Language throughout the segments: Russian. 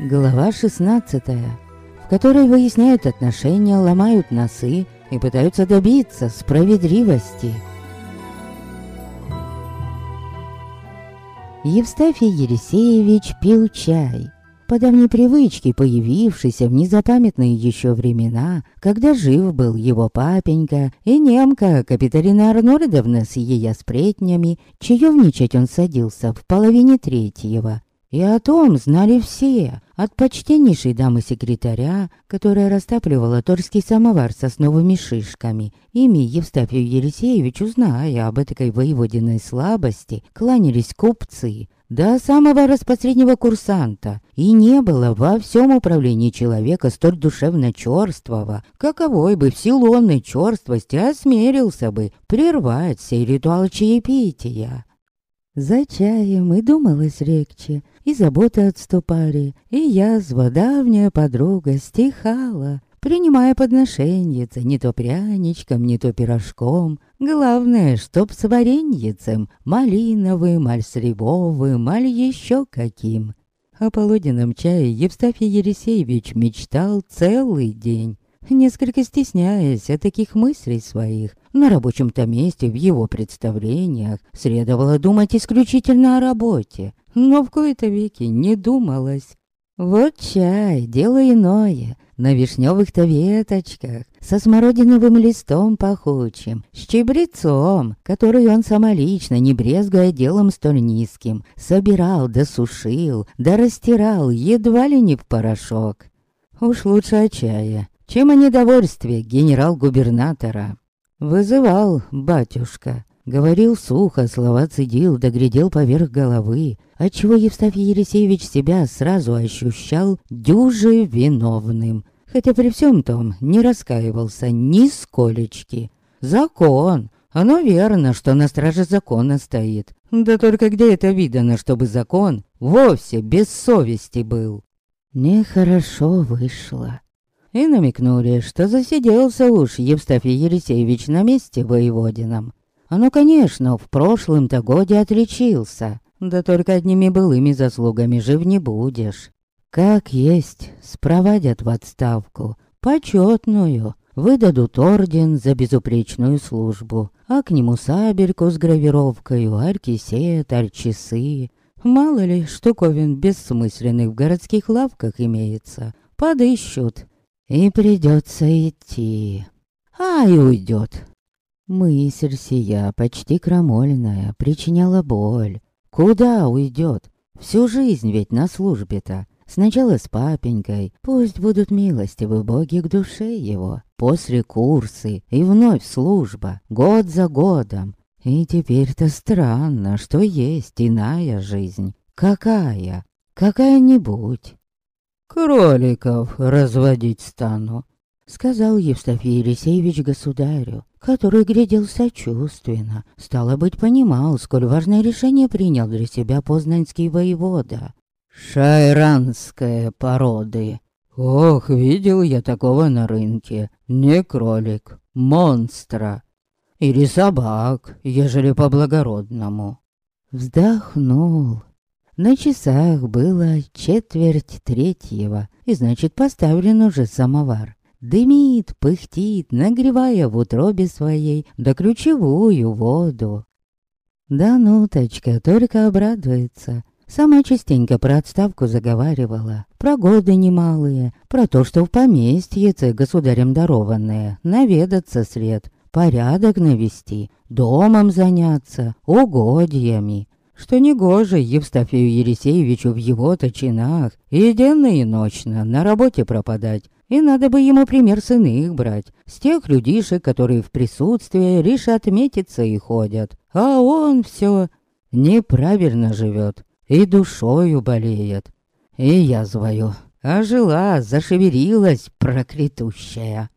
Глава 16, в которой выясняют отношения, ломают носы и пытаются добиться справедливости. Евстафий Ересеевич пил чай. По давней привычке, появившейся в незапамятные еще времена, когда жив был его папенька и немка Капиталина Арнольдовна с ее сплетнями, чаевничать он садился в половине третьего. И о том знали все, от почтеннейшей дамы-секретаря, которая растапливала торский самовар с основными шишками. Ими Евстафию Елисеевичу, зная об этой воеводиной слабости, кланялись купцы, до самого распосреднего курсанта, и не было во всем управлении человека столь душевно чёрствого, каковой бы в силу онной чёрствости осмелился бы прервать сей ритуал чаепития. За чаем и думалось легче, и заботы отступали, и язва, давняя подруга, стихала, принимая подношеньице не то пряничком, не то пирожком. Главное, чтоб с вареньицем, малиновым, аль сребовым, аль еще каким. О полуденном чае Евстафий Ересеевич мечтал целый день несколько стесняясь о таких мыслей своих. На рабочем-то месте в его представлениях следовало думать исключительно о работе, но в кои-то веки не думалось. Вот чай, дело иное, на вишневых-то веточках, со смородиновым листом пахучим, с чебрецом, который он самолично, не брезгуя делом столь низким, собирал да сушил, да растирал едва ли не в порошок. Уж лучше о чае, чем о недовольстве генерал-губернатора. Вызывал батюшка. Говорил сухо, слова цедил, доглядел поверх головы, отчего Евстафий Елисеевич себя сразу ощущал дюже виновным. Хотя при всем том не раскаивался ни сколечки. Закон. Оно верно, что на страже закона стоит. Да только где это видано, чтобы закон вовсе без совести был? Нехорошо вышло и намекнули, что засиделся уж Евстафий Елисеевич на месте воеводином. А ну, конечно, в прошлом-то годе отличился, да только одними былыми заслугами жив не будешь. Как есть, спровадят в отставку, почетную, выдадут орден за безупречную службу, а к нему сабельку с гравировкой, аркисет, арчасы. Мало ли штуковин бессмысленных в городских лавках имеется, подыщут и придется идти. А и уйдет. Мысль сия, почти крамольная, причиняла боль. Куда уйдет? Всю жизнь ведь на службе-то. Сначала с папенькой, пусть будут милостивы боги к душе его. После курсы и вновь служба, год за годом. И теперь-то странно, что есть иная жизнь. Какая? Какая-нибудь. «Кроликов разводить стану», — сказал Евстафий Елисеевич государю, который глядел сочувственно, стало быть, понимал, сколь важное решение принял для себя познанский воевода. «Шайранская породы. Ох, видел я такого на рынке. Не кролик, монстра. Или собак, ежели по-благородному». Вздохнул на часах было четверть третьего, и значит поставлен уже самовар. Дымит, пыхтит, нагревая в утробе своей до ключевую воду. Да нуточка только обрадуется. Сама частенько про отставку заговаривала, про годы немалые, про то, что в поместье государем дарованное, наведаться след, порядок навести, домом заняться, угодьями что негоже Евстафию Елисеевичу в его-то чинах и денно и ночно на работе пропадать. И надо бы ему пример с иных брать, с тех людишек, которые в присутствии лишь отметиться и ходят. А он все неправильно живет и душою болеет. И я звою, а жила, зашевелилась проклятущая.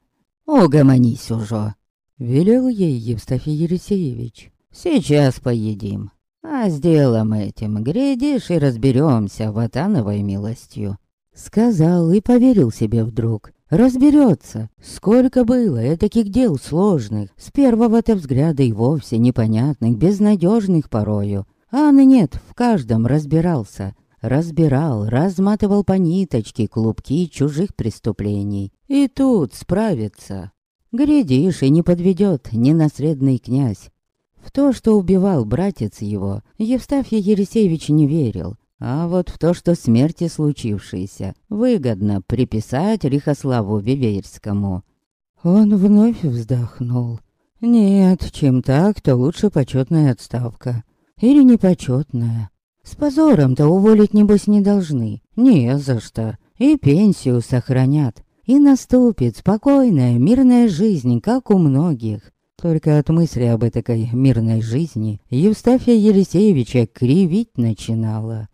«Угомонись уже!» — велел ей Евстафий Елисеевич. «Сейчас поедим, а с делом этим, глядишь, и разберемся Ватановой милостью. Сказал и поверил себе вдруг. Разберется, сколько было таких дел сложных, с первого-то взгляда и вовсе непонятных, безнадежных порою. А нет, в каждом разбирался. разбирал, разматывал по ниточке клубки чужих преступлений. И тут справится. Глядишь, и не подведет ненаследный князь. В то, что убивал братец его, Евстафий Ересеевич не верил. А вот в то, что смерти случившейся, выгодно приписать Рихославу Виверскому. Он вновь вздохнул. Нет, чем так, то лучше почетная отставка. Или непочетная. С позором-то уволить, небось, не должны. Не за что. И пенсию сохранят. И наступит спокойная, мирная жизнь, как у многих. Только от мысли об этой мирной жизни Евстафия Елисеевича кривить начинала.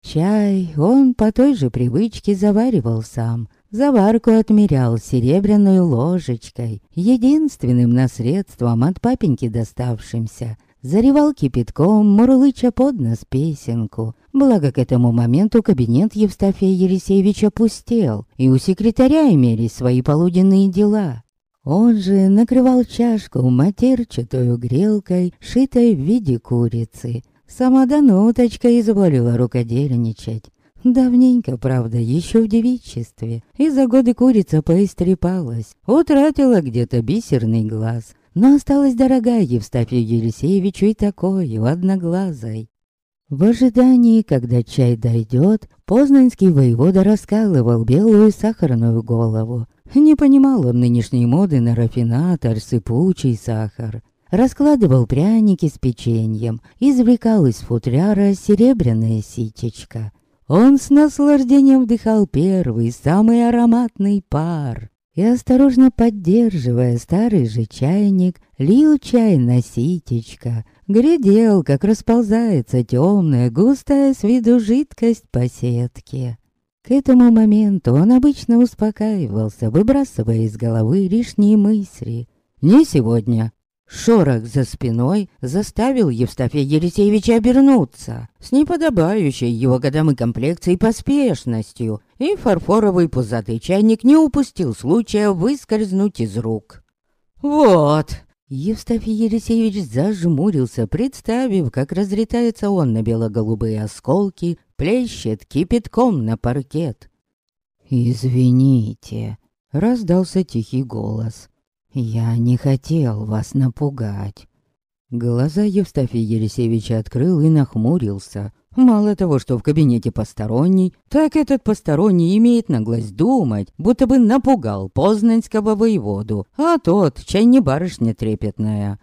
Чай он по той же привычке заваривал сам. Заварку отмерял серебряной ложечкой, единственным наследством от папеньки доставшимся — Заревал кипятком, мурлыча под нос песенку. Благо к этому моменту кабинет Евстафия Елисеевича пустел, и у секретаря имелись свои полуденные дела. Он же накрывал чашку матерчатую грелкой, шитой в виде курицы. Сама Дануточка изволила рукодельничать. Давненько, правда, еще в девичестве. И за годы курица поистрепалась, утратила где-то бисерный глаз, но осталась дорогая Евстафию Елисеевичу и такой, одноглазой. В ожидании, когда чай дойдет, познанский воевода раскалывал белую сахарную голову. Не понимал он нынешней моды на рафинатор, сыпучий сахар. Раскладывал пряники с печеньем, извлекал из футляра серебряное ситечко. Он с наслаждением вдыхал первый, самый ароматный пар и, осторожно поддерживая старый же чайник, лил чай на ситечко, глядел, как расползается темная, густая с виду жидкость по сетке. К этому моменту он обычно успокаивался, выбрасывая из головы лишние мысли. «Не сегодня», Шорох за спиной заставил Евстафия Елисеевича обернуться с неподобающей его годам и комплекцией поспешностью, и фарфоровый пузатый чайник не упустил случая выскользнуть из рук. «Вот!» Евстафий Елисеевич зажмурился, представив, как разлетается он на бело-голубые осколки, плещет кипятком на паркет. «Извините», — раздался тихий голос. «Я не хотел вас напугать». Глаза Евстафия Елисеевича открыл и нахмурился. Мало того, что в кабинете посторонний, так этот посторонний имеет наглость думать, будто бы напугал познанского воеводу, а тот, чай не барышня трепетная.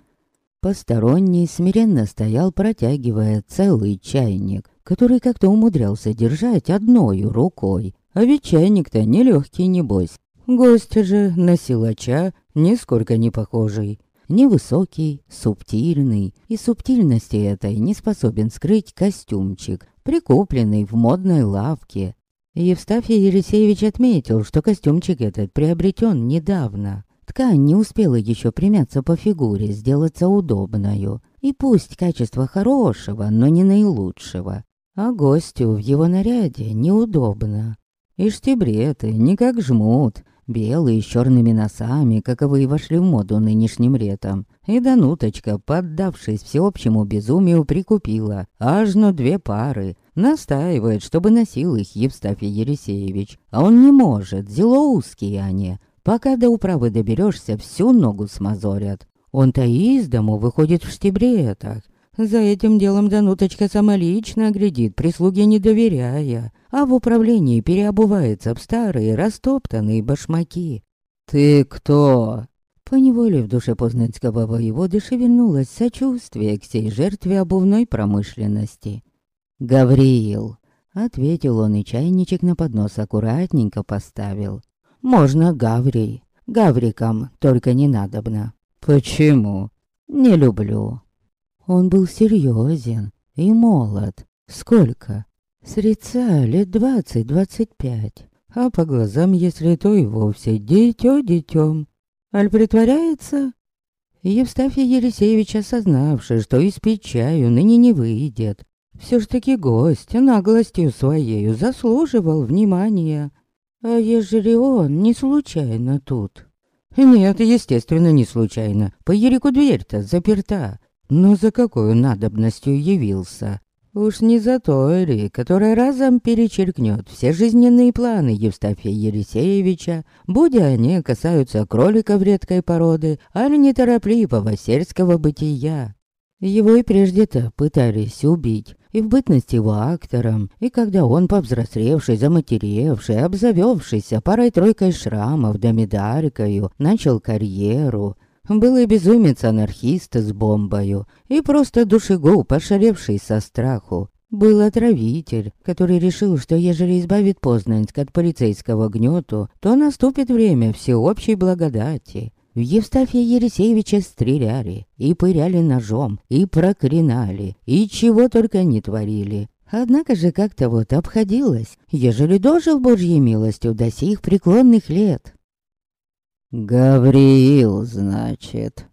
Посторонний смиренно стоял, протягивая целый чайник, который как-то умудрялся держать одной рукой. А ведь чайник-то нелегкий, небось. Гость же на силача нисколько не похожий. Невысокий, субтильный, и субтильности этой не способен скрыть костюмчик, прикупленный в модной лавке. Евстафий Елисеевич отметил, что костюмчик этот приобретен недавно. Ткань не успела еще примяться по фигуре, сделаться удобною. И пусть качество хорошего, но не наилучшего. А гостю в его наряде неудобно. И штибреты не как жмут, белые с черными носами, каковые вошли в моду нынешним летом. И Дануточка, поддавшись всеобщему безумию, прикупила аж ну две пары. Настаивает, чтобы носил их Евстафий Елисеевич. А он не может, зело узкие они. Пока до управы доберешься, всю ногу смазорят. Он-то из дому выходит в штибретах. За этим делом Дануточка самолично глядит, прислуге не доверяя а в управлении переобувается в старые растоптанные башмаки. «Ты кто?» Поневоле в душе познанского воеводы шевельнулось сочувствие к сей жертве обувной промышленности. «Гавриил!» — ответил он и чайничек на поднос аккуратненько поставил. «Можно Гаврий. Гаврикам только не надобно». «Почему?» «Не люблю». Он был серьезен и молод. Сколько? Среца лет двадцать-двадцать пять, а по глазам, если то и вовсе дитё детём. Аль притворяется? Евстафий Елисеевич, осознавший, что испить чаю ныне не выйдет, все ж таки гость наглостью своею заслуживал внимания. А ежели он не случайно тут? Нет, естественно, не случайно. По Ерику дверь-то заперта. Но за какой надобностью явился? Уж не за Тори, которая разом перечеркнет все жизненные планы Евстафия Елисеевича, будь они касаются кроликов редкой породы, али неторопливого сельского бытия. Его и прежде-то пытались убить, и в бытность его актором, и когда он, повзрослевший, заматеревший, обзавевшийся парой-тройкой шрамов да медалькою, начал карьеру, был и безумец-анархист с бомбою, и просто душегуб, ошаревший со страху. Был отравитель, который решил, что ежели избавит Познанск от полицейского гнету, то наступит время всеобщей благодати. В Евстафия Ересеевича стреляли, и пыряли ножом, и проклинали, и чего только не творили. Однако же как-то вот обходилось, ежели дожил Божьей милостью до сих преклонных лет. «Гавриил, значит».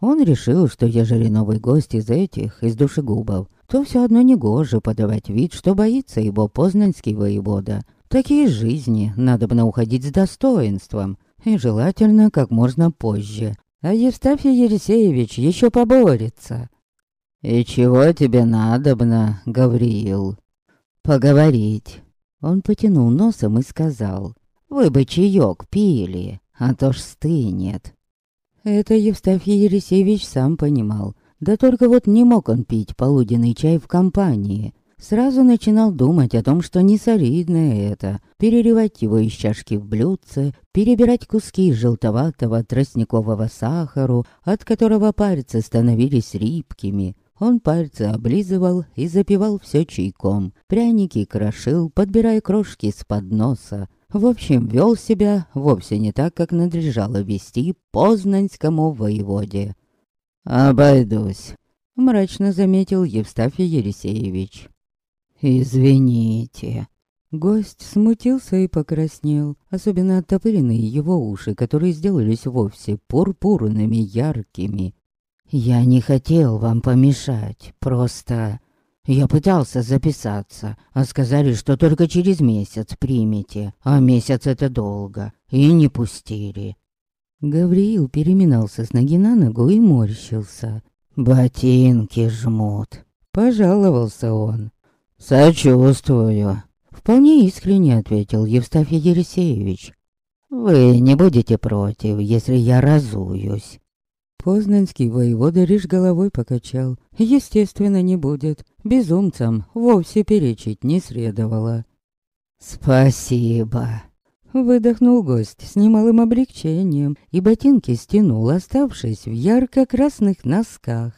Он решил, что ежели новый гость из этих, из душегубов, то все одно негоже подавать вид, что боится его познанский воевода. Такие жизни надо бы уходить с достоинством, и желательно как можно позже. А Евстафий Ересеевич еще поборется. «И чего тебе надобно, Гавриил?» «Поговорить». Он потянул носом и сказал, «Вы бы чаек пили» а то ж стынет. Это Евстафий Ересеевич сам понимал. Да только вот не мог он пить полуденный чай в компании. Сразу начинал думать о том, что не солидное это — переливать его из чашки в блюдце, перебирать куски желтоватого тростникового сахару, от которого пальцы становились рибкими. Он пальцы облизывал и запивал все чайком, пряники крошил, подбирая крошки с подноса, в общем, вел себя вовсе не так, как надлежало вести познанскому воеводе. «Обойдусь», — мрачно заметил Евстафий Елисеевич. «Извините». Гость смутился и покраснел, особенно оттопыренные его уши, которые сделались вовсе пурпурными яркими. «Я не хотел вам помешать, просто...» Я пытался записаться, а сказали, что только через месяц примете, а месяц это долго, и не пустили. Гавриил переминался с ноги на ногу и морщился. «Ботинки жмут», — пожаловался он. «Сочувствую», — вполне искренне ответил Евстафий Ересеевич. «Вы не будете против, если я разуюсь?» Познанский воевода лишь головой покачал. Естественно, не будет. Безумцам вовсе перечить не следовало. «Спасибо!» Выдохнул гость с немалым облегчением и ботинки стянул, оставшись в ярко-красных носках.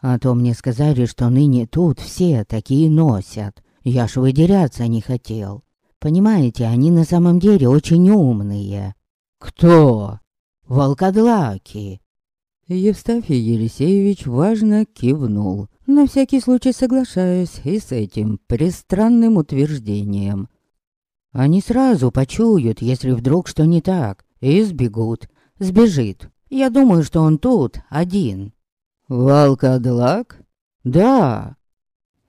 «А то мне сказали, что ныне тут все такие носят. Я ж выделяться не хотел. Понимаете, они на самом деле очень умные». «Кто?» «Волкодлаки!» Евстафий Елисеевич важно кивнул, на всякий случай соглашаясь и с этим пристранным утверждением. Они сразу почуют, если вдруг что не так, и сбегут. Сбежит. Я думаю, что он тут, один. Волкодлак? Да.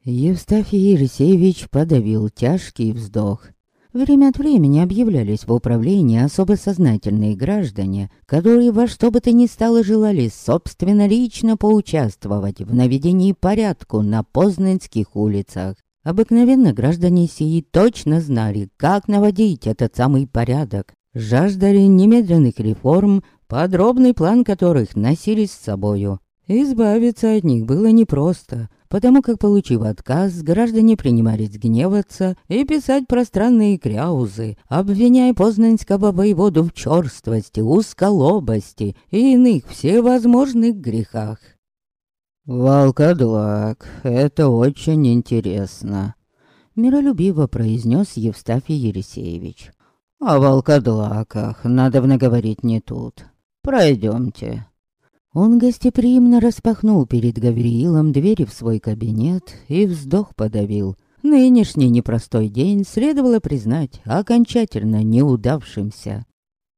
Евстафий Елисеевич подавил тяжкий вздох. Время от времени объявлялись в управлении особо сознательные граждане, которые во что бы то ни стало желали собственно лично поучаствовать в наведении порядку на познанских улицах. Обыкновенно граждане сии точно знали, как наводить этот самый порядок. Жаждали немедленных реформ, подробный план которых носились с собою. Избавиться от них было непросто, потому как, получив отказ, граждане принимались гневаться и писать пространные кряузы, обвиняя познанского воеводу в черствости, узколобости и иных всевозможных грехах. «Волкодлак, это очень интересно», — миролюбиво произнес Евстафий Ересеевич. «О волкодлаках надо говорить не тут. Пройдемте». Он гостеприимно распахнул перед Гавриилом двери в свой кабинет и вздох подавил. Нынешний непростой день следовало признать окончательно неудавшимся.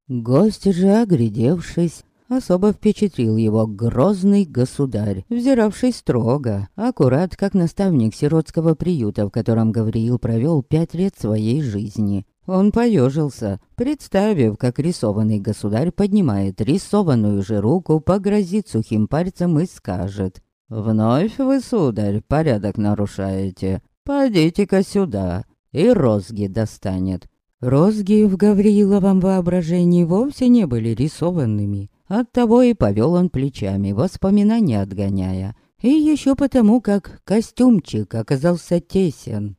Гость же, оглядевшись, особо впечатлил его грозный государь, взиравший строго, аккурат как наставник сиротского приюта, в котором Гавриил провел пять лет своей жизни. Он поежился, представив, как рисованный государь поднимает рисованную же руку, погрозит сухим пальцем и скажет «Вновь вы, сударь, порядок нарушаете. Пойдите-ка сюда, и розги достанет». Розги в Гавриловом воображении вовсе не были рисованными. Оттого и повел он плечами, воспоминания отгоняя. И еще потому, как костюмчик оказался тесен.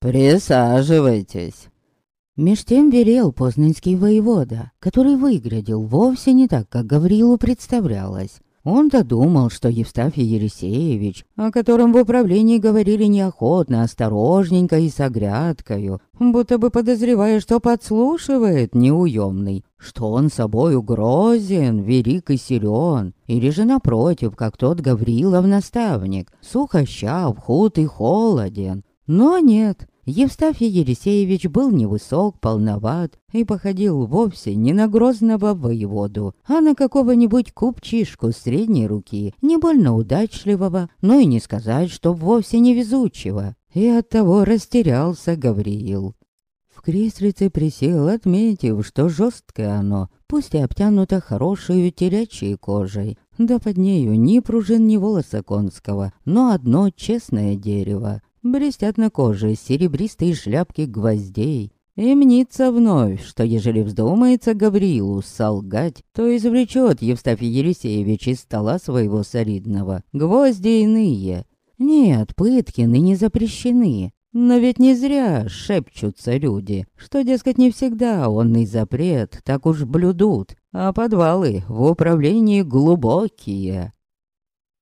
«Присаживайтесь». Меж тем верел познанский воевода, который выглядел вовсе не так, как Гаврилу представлялось. Он-то думал, что Евстафий Елисеевич, о котором в управлении говорили неохотно, осторожненько и с оглядкою, будто бы подозревая, что подслушивает неуемный, что он собою грозен, велик и силен, или же напротив, как тот Гаврилов наставник, сухощав, худ и холоден. Но нет, Евстафий Елисеевич был невысок, полноват и походил вовсе не на грозного воеводу, а на какого-нибудь купчишку средней руки, не больно удачливого, но и не сказать, что вовсе не везучего. И оттого растерялся Гавриил. В креслице присел, отметив, что жесткое оно, пусть и обтянуто хорошей телячьей кожей, да под нею ни пружин, ни волоса конского, но одно честное дерево. Блестят на коже серебристые шляпки гвоздей. И мнится вновь, что ежели вздумается Гаврилу солгать, то извлечет Евстафий Елисеевич из стола своего солидного гвозди иные. Нет, пытки ныне запрещены. Но ведь не зря шепчутся люди, что, дескать, не всегда онный запрет так уж блюдут, а подвалы в управлении глубокие.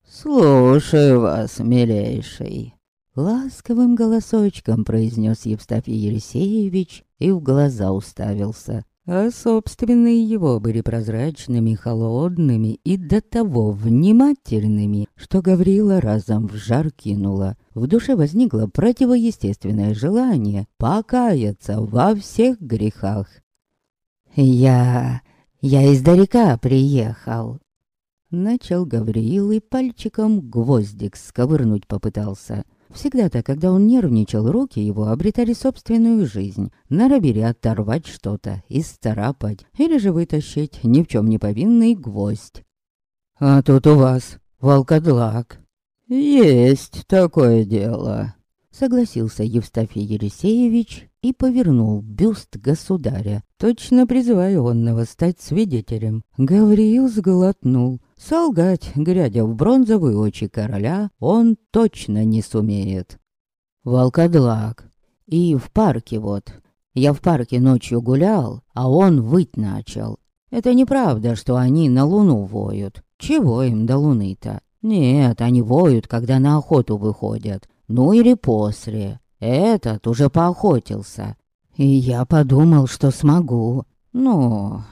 «Слушаю вас, милейший», Ласковым голосочком произнес Евстафий Елисеевич и в глаза уставился. А собственные его были прозрачными, холодными и до того внимательными, что Гаврила разом в жар кинула. В душе возникло противоестественное желание покаяться во всех грехах. «Я... я издалека приехал», Начал Гавриил и пальчиком гвоздик сковырнуть попытался. Всегда-то, когда он нервничал, руки его обретали собственную жизнь. Норовили оторвать что-то, исцарапать, или же вытащить ни в чем не повинный гвоздь. «А тут у вас волкодлак». «Есть такое дело», — согласился Евстафий Елисеевич и повернул бюст государя, точно призывая онного стать свидетелем. Гавриил сглотнул, Солгать, глядя в бронзовые очи короля, он точно не сумеет. Волкодлак. И в парке вот. Я в парке ночью гулял, а он выть начал. Это неправда, что они на луну воют. Чего им до луны-то? Нет, они воют, когда на охоту выходят. Ну или после. Этот уже поохотился. И я подумал, что смогу. Ну,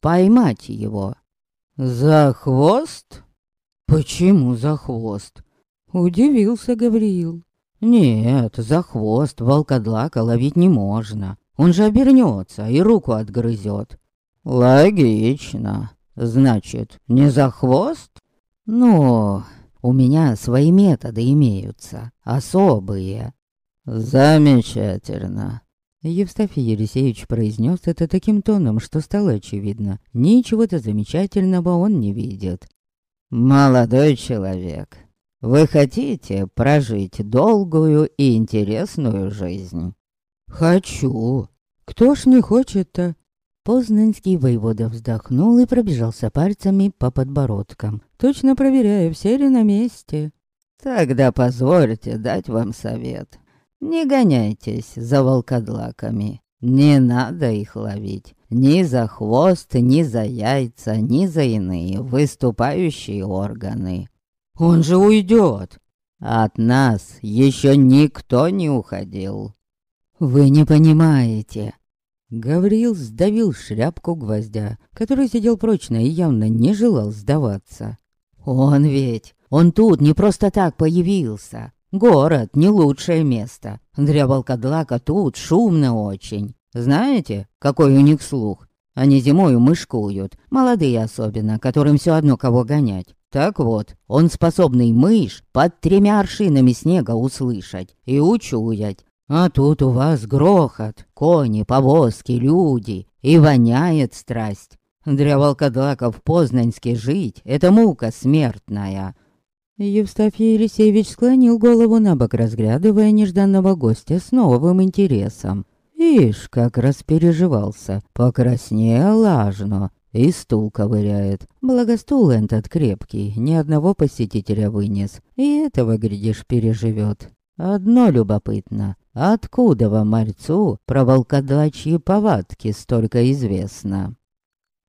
поймать его. «За хвост?» «Почему за хвост?» Удивился Гавриил. «Нет, за хвост волкодлака ловить не можно. Он же обернется и руку отгрызет». «Логично. Значит, не за хвост?» «Ну, у меня свои методы имеются, особые». «Замечательно. Евстафий Елисеевич произнес это таким тоном, что стало очевидно. Ничего-то замечательного он не видит. «Молодой человек, вы хотите прожить долгую и интересную жизнь?» «Хочу. Кто ж не хочет-то?» Познанский воевода вздохнул и пробежался пальцами по подбородкам, точно проверяя, все ли на месте. «Тогда позвольте дать вам совет. Не гоняйтесь за волкодлаками. Не надо их ловить. Ни за хвост, ни за яйца, ни за иные выступающие органы. Он же уйдет. От нас еще никто не уходил. Вы не понимаете. Гавриил сдавил шляпку гвоздя, который сидел прочно и явно не желал сдаваться. Он ведь, он тут не просто так появился. Город не лучшее место. Для волкодлака тут шумно очень. Знаете, какой у них слух? Они зимою мышкуют, молодые особенно, которым все одно кого гонять. Так вот, он способный мышь под тремя аршинами снега услышать и учуять. А тут у вас грохот, кони, повозки, люди, и воняет страсть. Для волкодлаков в Познанске жить — это мука смертная. Евстафий Елисеевич склонил голову на бок, разглядывая нежданного гостя с новым интересом. Ишь, как распереживался, покраснел лажно, и стул ковыряет. Благо стул этот крепкий, ни одного посетителя вынес. И этого, глядишь, переживет. Одно любопытно. Откуда вам, мальцу, про волкодлачьи повадки столько известно?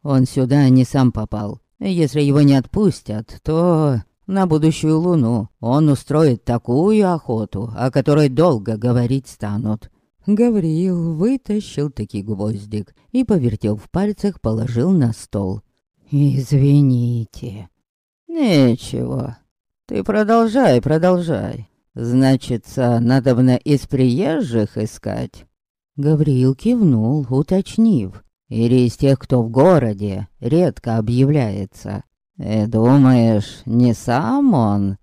Он сюда не сам попал. Если его не отпустят, то на будущую луну он устроит такую охоту, о которой долго говорить станут. Гавриил вытащил таки гвоздик и, повертел в пальцах, положил на стол. «Извините». «Ничего. Ты продолжай, продолжай. Значится, надобно из приезжих искать?» Гавриил кивнул, уточнив. «Или из тех, кто в городе, редко объявляется. И э, думаешь, не сам он?»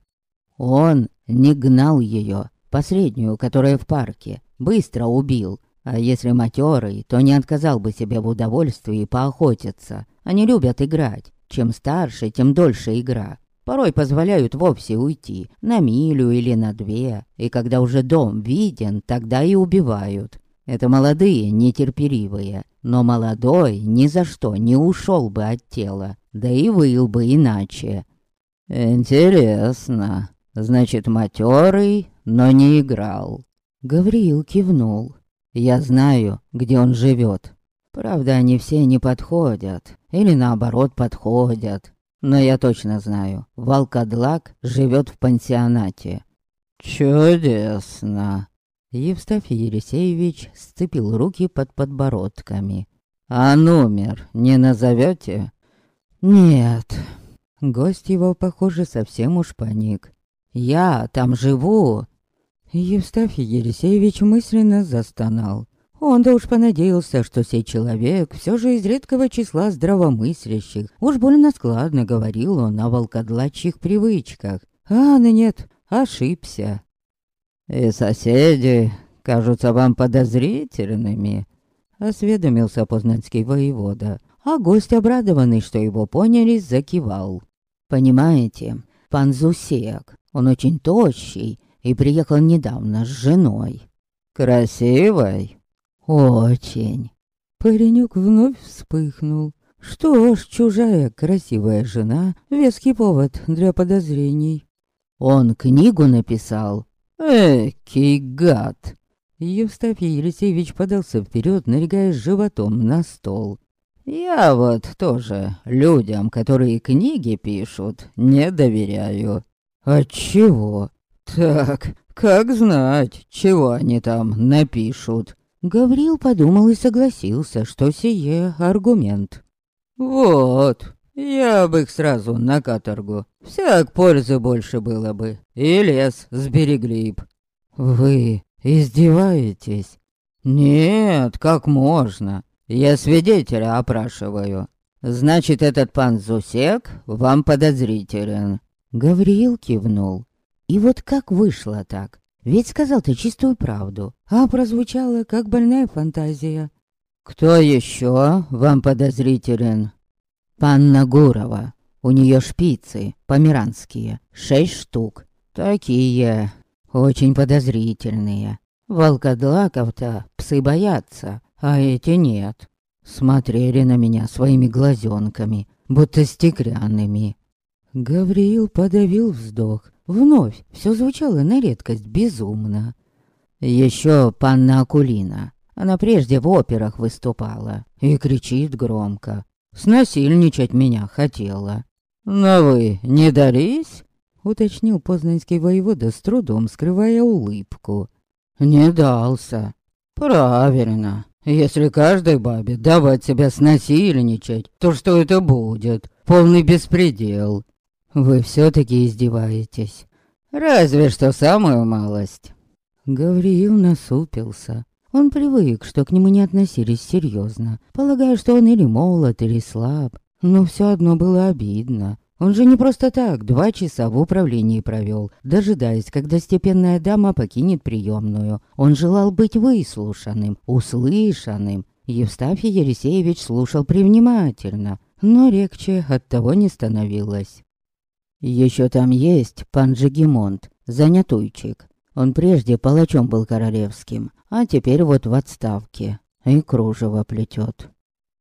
Он не гнал ее, последнюю, которая в парке, быстро убил. А если матерый, то не отказал бы себе в удовольствии поохотиться. Они любят играть. Чем старше, тем дольше игра. Порой позволяют вовсе уйти, на милю или на две. И когда уже дом виден, тогда и убивают. Это молодые, нетерпеливые. Но молодой ни за что не ушел бы от тела. Да и выл бы иначе. Интересно. Значит, матерый, но не играл. Гавриил кивнул. «Я знаю, где он живет. Правда, они все не подходят. Или наоборот подходят. Но я точно знаю, Волкодлак живет в пансионате». «Чудесно!» Евстафий Елисеевич сцепил руки под подбородками. «А номер не назовете? «Нет». Гость его, похоже, совсем уж паник. «Я там живу, Евстафий Елисеевич мысленно застонал. Он-то уж понадеялся, что сей человек все же из редкого числа здравомыслящих. Уж больно складно говорил он о волкодлачьих привычках. А, ну нет, ошибся. «И соседи кажутся вам подозрительными», — осведомился познанский воевода. А гость, обрадованный, что его поняли, закивал. «Понимаете, пан Зусек, он очень тощий, и приехал недавно с женой. Красивой? Очень. Паренек вновь вспыхнул. Что ж, чужая красивая жена — веский повод для подозрений. Он книгу написал. Экий гад! Евстафий Елисеевич подался вперед, налегая животом на стол. «Я вот тоже людям, которые книги пишут, не доверяю». «Отчего?» Так, как знать, чего они там напишут. Гаврил подумал и согласился, что сие аргумент. Вот, я бы их сразу на каторгу. Всяк пользы больше было бы. И лес сберегли б. Вы издеваетесь? Нет, как можно? Я свидетеля опрашиваю. Значит, этот пан Зусек вам подозрителен. Гавриил кивнул. И вот как вышло так? Ведь сказал ты чистую правду, а прозвучало как больная фантазия. «Кто еще вам подозрителен?» «Панна Гурова. У нее шпицы, померанские, шесть штук. Такие, очень подозрительные. Волкодлаков-то псы боятся, а эти нет. Смотрели на меня своими глазенками, будто стеклянными». Гавриил подавил вздох Вновь все звучало на редкость безумно. Еще панна Акулина. Она прежде в операх выступала и кричит громко. Снасильничать меня хотела. «Но вы не дались?» Уточнил познанский воевода с трудом, скрывая улыбку. «Не дался. Правильно. Если каждой бабе давать себя снасильничать, то что это будет? Полный беспредел. Вы все-таки издеваетесь. Разве что самую малость. Гавриил насупился. Он привык, что к нему не относились серьезно, полагая, что он или молод, или слаб. Но все одно было обидно. Он же не просто так два часа в управлении провел, дожидаясь, когда степенная дама покинет приемную. Он желал быть выслушанным, услышанным. Евстафий Елисеевич слушал привнимательно, но легче от того не становилось. Еще там есть пан Жигемонт, занятуйчик. Он прежде палачом был королевским, а теперь вот в отставке. И кружево плетет.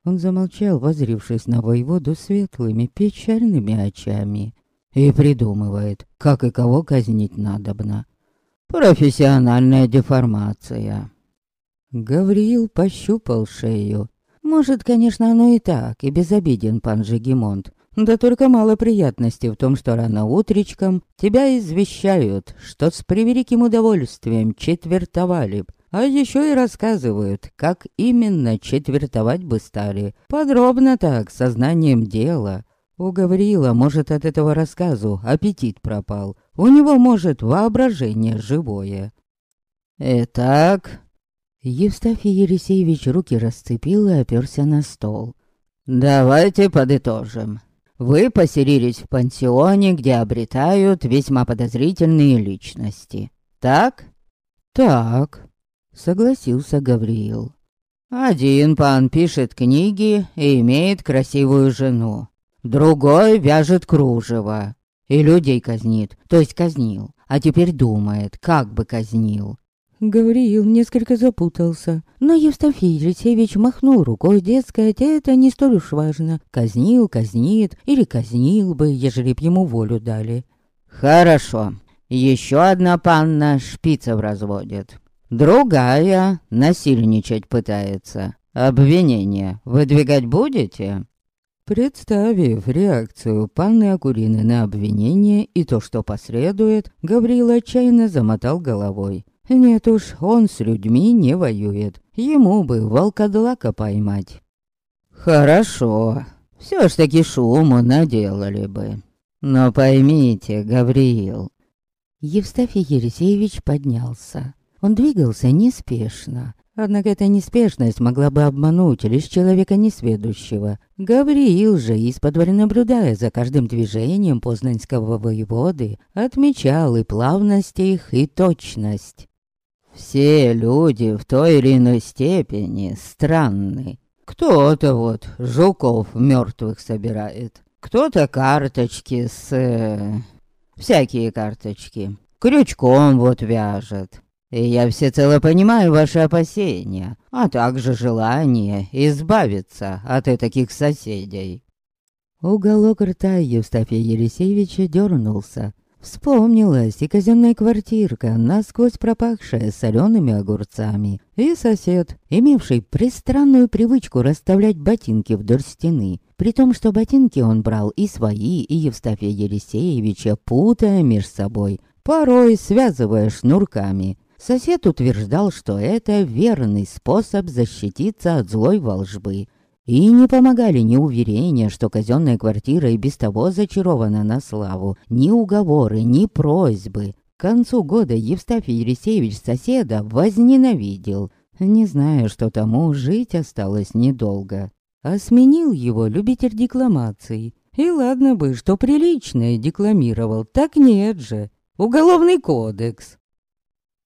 Он замолчал, возрившись на воеводу светлыми печальными очами. И придумывает, как и кого казнить надобно. Профессиональная деформация. Гавриил пощупал шею. Может, конечно, оно и так, и безобиден пан Жигемонт. Да только мало приятностей в том, что рано утречком тебя извещают, что с превеликим удовольствием четвертовали б, а еще и рассказывают, как именно четвертовать бы стали. Подробно так, сознанием дела. У Гавриила, может, от этого рассказу аппетит пропал. У него, может, воображение живое. Итак... Евстафий Елисеевич руки расцепил и оперся на стол. «Давайте подытожим. Вы поселились в пансионе, где обретают весьма подозрительные личности. Так? Так, согласился Гавриил. Один пан пишет книги и имеет красивую жену. Другой вяжет кружево и людей казнит, то есть казнил, а теперь думает, как бы казнил. Гавриил несколько запутался, но Евстафий Елисеевич махнул рукой, дескать, это не столь уж важно. Казнил, казнит или казнил бы, ежели б ему волю дали. Хорошо. Еще одна панна шпицев разводит. Другая насильничать пытается. Обвинение выдвигать будете? Представив реакцию панны Акурины на обвинение и то, что последует, Гавриил отчаянно замотал головой. Нет уж, он с людьми не воюет. Ему бы волкодлака поймать. Хорошо. Все ж таки шуму наделали бы. Но поймите, Гавриил. Евстафий Елисеевич поднялся. Он двигался неспешно. Однако эта неспешность могла бы обмануть лишь человека несведущего. Гавриил же, из-под наблюдая за каждым движением познанского воеводы, отмечал и плавность их, и точность. Все люди в той или иной степени странны. Кто-то вот жуков мертвых собирает, кто-то карточки с... Э, всякие карточки. Крючком вот вяжет. И я всецело понимаю ваши опасения, а также желание избавиться от таких соседей. Уголок рта Евстафия Елисеевича дернулся, Вспомнилась и казенная квартирка, насквозь пропахшая солеными огурцами, и сосед, имевший пристранную привычку расставлять ботинки вдоль стены, при том, что ботинки он брал и свои, и Евстафия Елисеевича, путая меж собой, порой связывая шнурками. Сосед утверждал, что это верный способ защититься от злой волжбы – и не помогали ни уверения, что казенная квартира и без того зачарована на славу, ни уговоры, ни просьбы. К концу года Евстафий Елисеевич соседа возненавидел, не зная, что тому жить осталось недолго. А сменил его любитель декламаций. И ладно бы, что приличное декламировал, так нет же. Уголовный кодекс.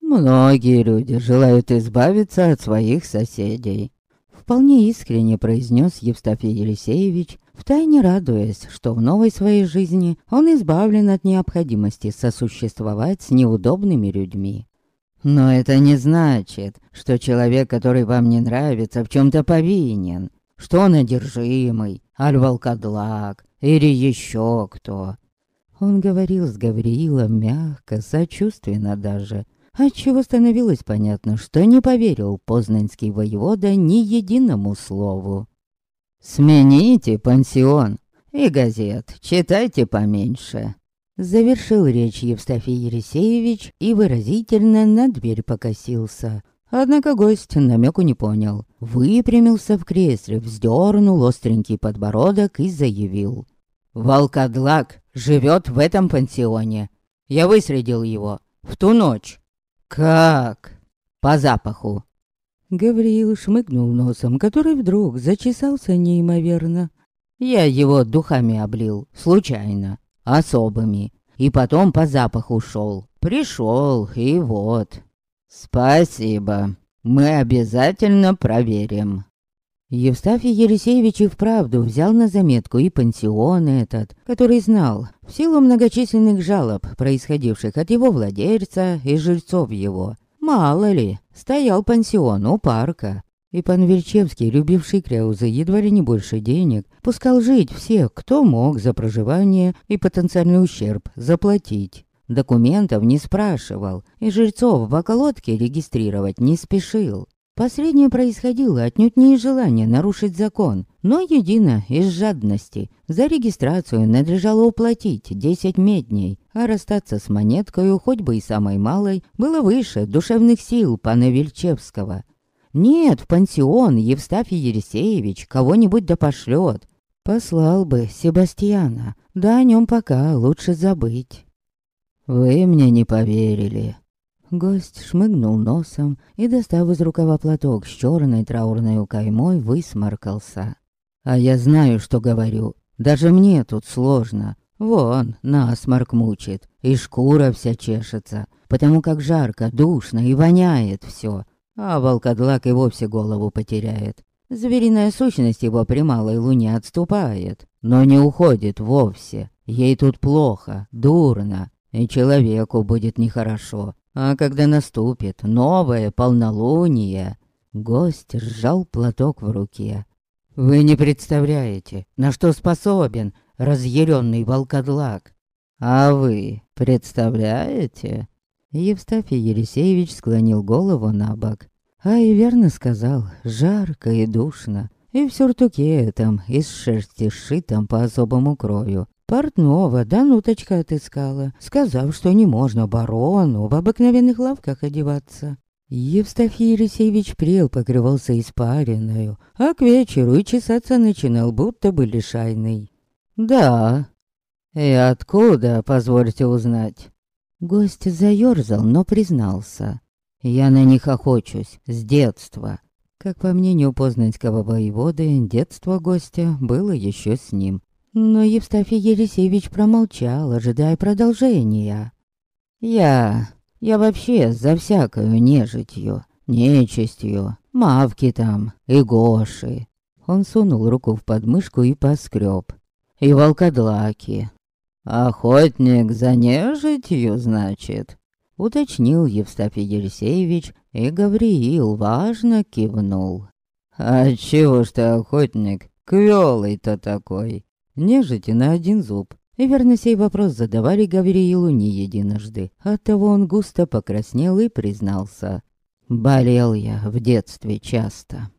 Многие люди желают избавиться от своих соседей. Вполне искренне произнес Евстафий Елисеевич, втайне радуясь, что в новой своей жизни он избавлен от необходимости сосуществовать с неудобными людьми. Но это не значит, что человек, который вам не нравится, в чем-то повинен, что он одержимый, аль волкодлак или еще кто. Он говорил с Гавриилом мягко, сочувственно даже, отчего становилось понятно, что не поверил познанский воевода ни единому слову. «Смените пансион и газет, читайте поменьше», Завершил речь Евстафий Ересеевич и выразительно на дверь покосился. Однако гость намеку не понял. Выпрямился в кресле, вздернул остренький подбородок и заявил. «Волкодлак живет в этом пансионе. Я выследил его в ту ночь. «Как?» «По запаху». Гавриил шмыгнул носом, который вдруг зачесался неимоверно. Я его духами облил, случайно, особыми, и потом по запаху шел. Пришел, и вот. Спасибо, мы обязательно проверим. Евстафий Елисеевич и вправду взял на заметку и пансион этот, который знал, в силу многочисленных жалоб, происходивших от его владельца и жильцов его. Мало ли, стоял пансион у парка. И пан Вельчевский, любивший Кряузы едва ли не больше денег, пускал жить всех, кто мог за проживание и потенциальный ущерб заплатить. Документов не спрашивал, и жильцов в околотке регистрировать не спешил. Последнее происходило отнюдь не из желания нарушить закон, но едино из жадности. За регистрацию надлежало уплатить 10 медней, а расстаться с монеткой, хоть бы и самой малой, было выше душевных сил пана Вельчевского. Нет, в пансион Евстафий Ересеевич кого-нибудь да. Послал бы Себастьяна, да о нем пока лучше забыть. «Вы мне не поверили», Гость шмыгнул носом и, достав из рукава платок с черной траурной укаймой, высморкался. «А я знаю, что говорю. Даже мне тут сложно. Вон, насморк мучит, и шкура вся чешется, потому как жарко, душно и воняет все. А волкодлак и вовсе голову потеряет. Звериная сущность его при малой луне отступает, но не уходит вовсе. Ей тут плохо, дурно, и человеку будет нехорошо. А когда наступит новое полнолуние, гость сжал платок в руке. Вы не представляете, на что способен разъяренный волкодлак. А вы представляете? Евстафий Елисеевич склонил голову на бок. А и верно сказал, жарко и душно. И в сюртуке этом, из шерсти сшитом по особому крою. Портного Дануточка отыскала, сказав, что не можно барону в обыкновенных лавках одеваться. Евстафий Елисеевич прел покрывался испаренную, а к вечеру и чесаться начинал, будто бы лишайный. «Да. И откуда, позвольте узнать?» Гость заёрзал, но признался. «Я на них охочусь, с детства». Как по мнению познанского воеводы, детство гостя было еще с ним. Но Евстафий Елисеевич промолчал, ожидая продолжения. «Я... я вообще за всякою нежитью, нечистью, мавки там и гоши». Он сунул руку в подмышку и поскреб. «И волкодлаки». «Охотник за нежитью, значит?» Уточнил Евстафий Елисеевич, и Гавриил важно кивнул. «А чего ж ты, охотник, квёлый-то такой?» Нежити на один зуб. И верно сей вопрос задавали Гавриилу не единожды. Оттого он густо покраснел и признался. «Болел я в детстве часто».